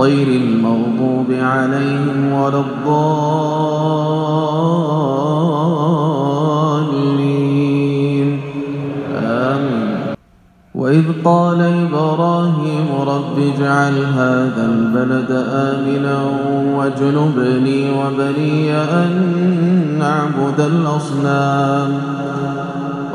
غير المغضوب عليهم ولا الضالين. آمين. وإذ قال إبراهيم رب اجعل هذا البلد آمنا واجنبني وبني أن نعبد الأصنام.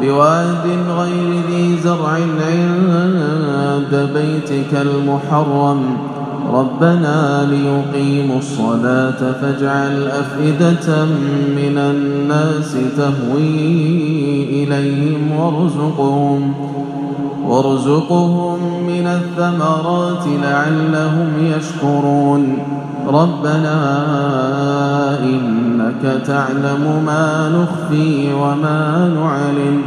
بواد غير ذي زرع عند بيتك المحرم. ربنا ليقيموا الصلاة فاجعل أفئدة من الناس تهوي إليهم وارزقهم وارزقهم من الثمرات لعلهم يشكرون. ربنا إنك تعلم ما نخفي وما نعلن.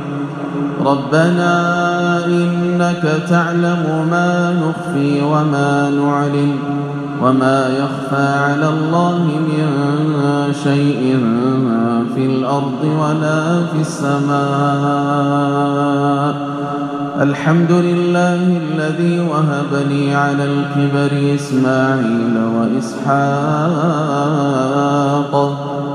ربنا إنك تعلم ما نخفي وما نعلن. وما يخفى على الله من شيء في الأرض ولا في السماء. الحمد لله الذي وهب لي على الكبر إسماعيل وإسحاق.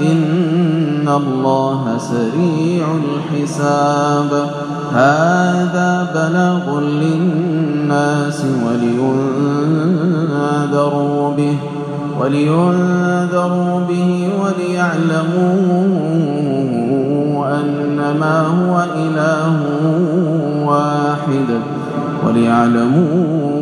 إن الله سريع الحساب. هذا بلاغ للناس ولينذروا به ولينذروا به وليعلموا أنما هو إله واحد وليعلموا